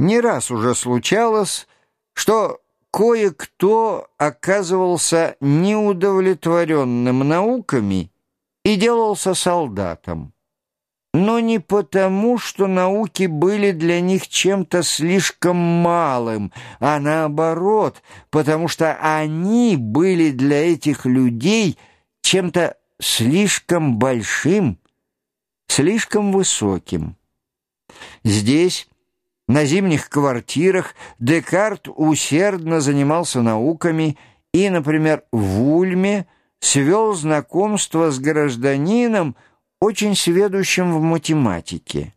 Не раз уже случалось, что кое-кто оказывался неудовлетворенным науками и делался солдатом. Но не потому, что науки были для них чем-то слишком малым, а наоборот, потому что они были для этих людей чем-то слишком большим, слишком высоким. Здесь, на зимних квартирах, Декарт усердно занимался науками и, например, в Ульме свел знакомство с гражданином, очень сведущим в математике.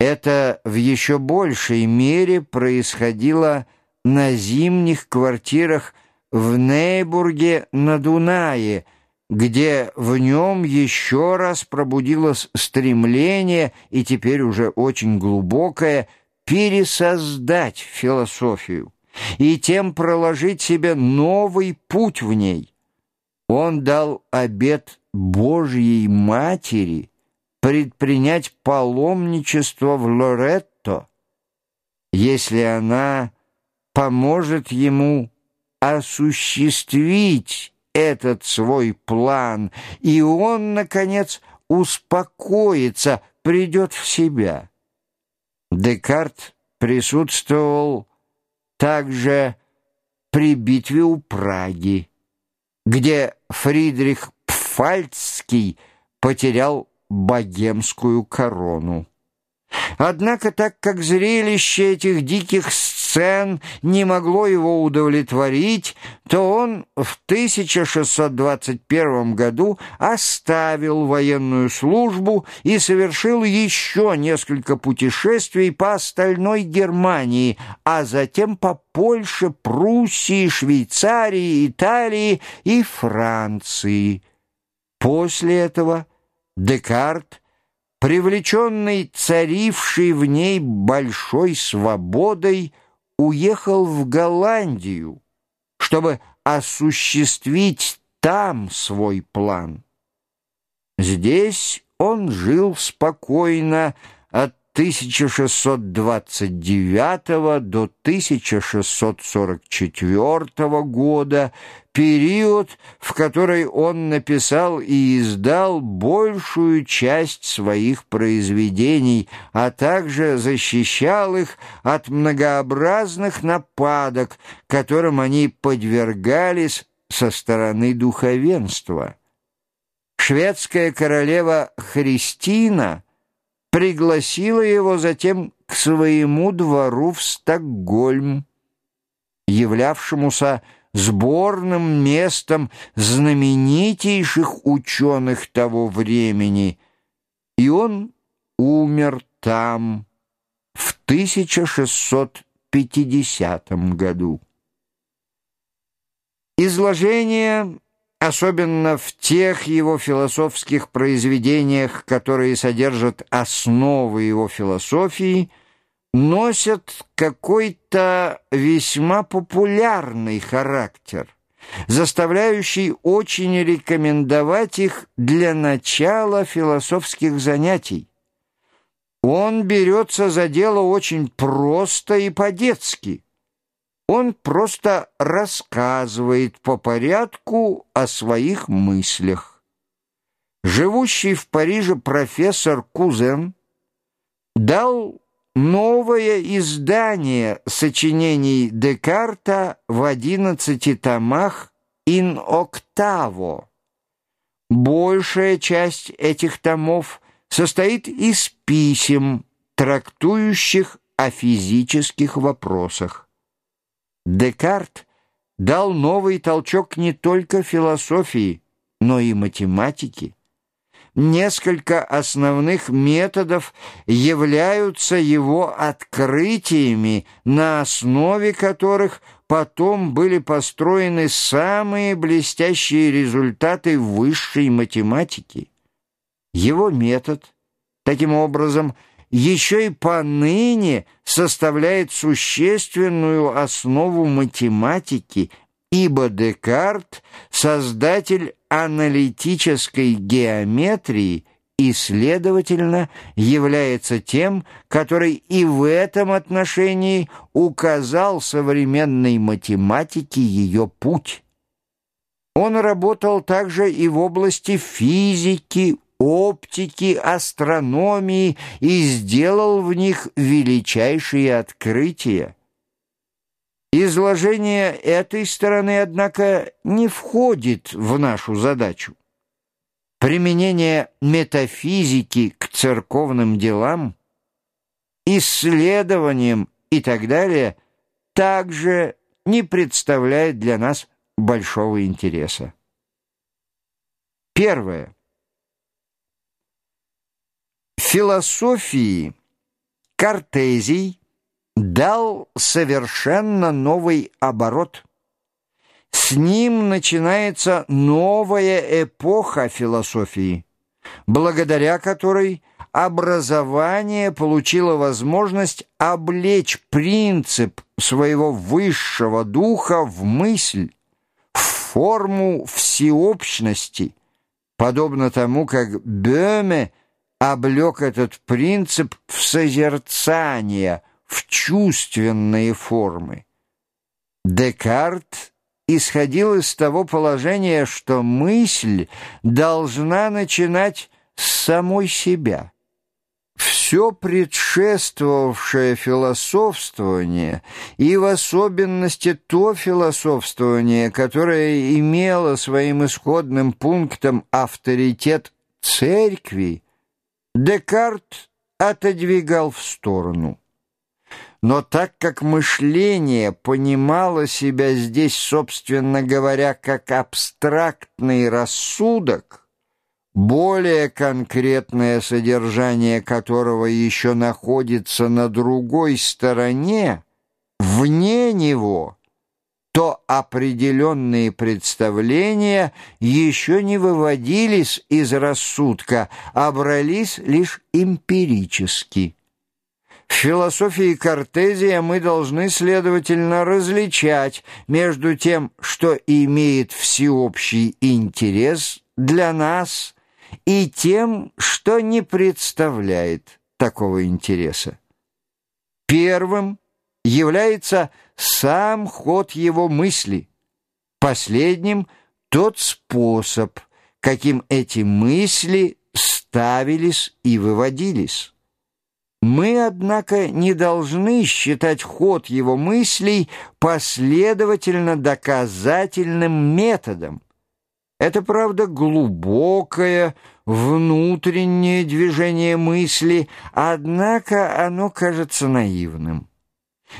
Это в еще большей мере происходило на зимних квартирах в Нейбурге на Дунае – где в нем еще раз пробудилось стремление, и теперь уже очень глубокое, пересоздать философию и тем проложить себе новый путь в ней. Он дал обет Божьей Матери предпринять паломничество в Лоретто, если она поможет ему осуществить этот свой план, и он, наконец, успокоится, придет в себя. Декарт присутствовал также при битве у Праги, где Фридрих Пфальцский потерял богемскую корону. Однако, так как зрелище этих диких сцен не могло его удовлетворить, то он в 1621 году оставил военную службу и совершил еще несколько путешествий по остальной Германии, а затем по Польше, Пруссии, Швейцарии, Италии и Франции. После этого Декарт привлеченный царившей в ней большой свободой, уехал в Голландию, чтобы осуществить там свой план. Здесь он жил спокойно от 1629 до 1644 года, период, в который он написал и издал большую часть своих произведений, а также защищал их от многообразных нападок, которым они подвергались со стороны духовенства. Шведская королева Христина пригласила его затем к своему двору в Стокгольм, являвшемуся сборным местом знаменитейших ученых того времени, и он умер там в 1650 году. Изложение, особенно в тех его философских произведениях, которые содержат основы его философии – носят какой-то весьма популярный характер, заставляющий очень рекомендовать их для начала философских занятий. Он берется за дело очень просто и по-детски. Он просто рассказывает по порядку о своих мыслях. Живущий в Париже профессор Кузен дал новое издание сочинений Декарта в одиннадцати томах «In octavo». Большая часть этих томов состоит из писем, трактующих о физических вопросах. Декарт дал новый толчок не только философии, но и математике несколько основных методов являются его открытиями, на основе которых потом были построены самые блестящие результаты высшей математики. Его метод, таким образом, еще и поныне составляет существенную основу математики, ибо Декарт — создатель аналитической геометрии и, следовательно, является тем, который и в этом отношении указал современной математике ее путь. Он работал также и в области физики, оптики, астрономии и сделал в них величайшие открытия. Изложение этой стороны, однако, не входит в нашу задачу. Применение метафизики к церковным делам, исследованиям и так далее также не представляет для нас большого интереса. Первое. Философии Картезий дал совершенно новый оборот. С ним начинается новая эпоха философии, благодаря которой образование получило возможность облечь принцип своего высшего духа в мысль, форму всеобщности, подобно тому, как Бёме облег этот принцип в созерцание, в чувственные формы. Декарт исходил из того положения, что мысль должна начинать с самой себя – все предшествовавшее философствование, и в особенности то философствование, которое имело своим исходным пунктом авторитет церкви, Декарт отодвигал в сторону. Но так как мышление понимало себя здесь, собственно говоря, как абстрактный рассудок, более конкретное содержание которого еще находится на другой стороне, вне него, то определенные представления еще не выводились из рассудка, а брались лишь эмпирически. В философии Картезия мы должны, следовательно, различать между тем, что имеет всеобщий интерес для нас – и тем, что не представляет такого интереса. Первым является сам ход его мысли, последним — тот способ, каким эти мысли ставились и выводились. Мы, однако, не должны считать ход его мыслей последовательно доказательным методом, это, правда, глубокое, внутреннее движение мысли, однако оно кажется наивным.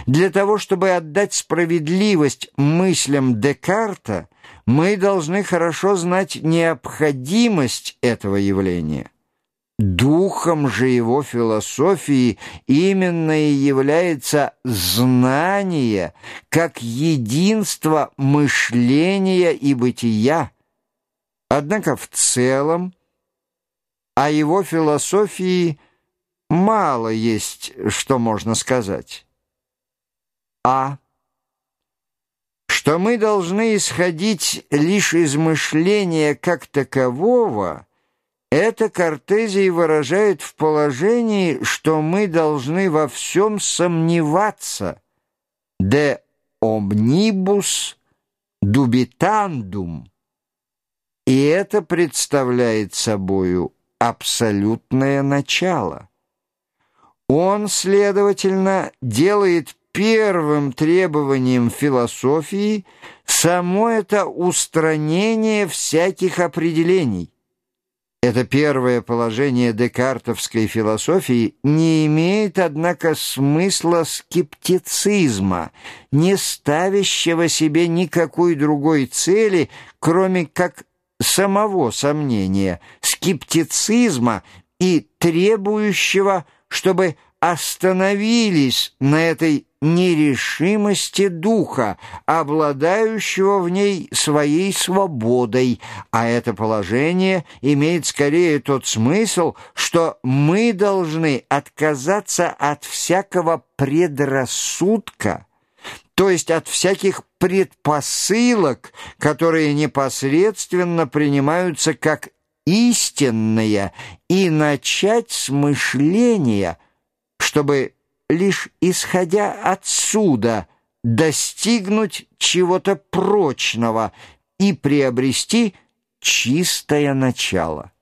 Для того, чтобы отдать справедливость мыслям Декарта, мы должны хорошо знать необходимость этого явления. Духом же его философии именно и является знание как единство мышления и бытия, Однако в целом о его философии мало есть, что можно сказать. А. Что мы должны исходить лишь из мышления как такового, это Кортезий выражает в положении, что мы должны во всем сомневаться. «De omnibus dubitandum» И это представляет собою абсолютное начало. Он, следовательно, делает первым требованием философии само это устранение всяких определений. Это первое положение декартовской философии не имеет, однако, смысла скептицизма, не ставящего себе никакой другой цели, кроме как самого сомнения, скептицизма и требующего, чтобы остановились на этой нерешимости духа, обладающего в ней своей свободой, а это положение имеет скорее тот смысл, что мы должны отказаться от всякого предрассудка, то есть от всяких предпосылок, которые непосредственно принимаются как истинное и начать с мышления, чтобы лишь исходя отсюда достигнуть чего-то прочного и приобрести чистое начало.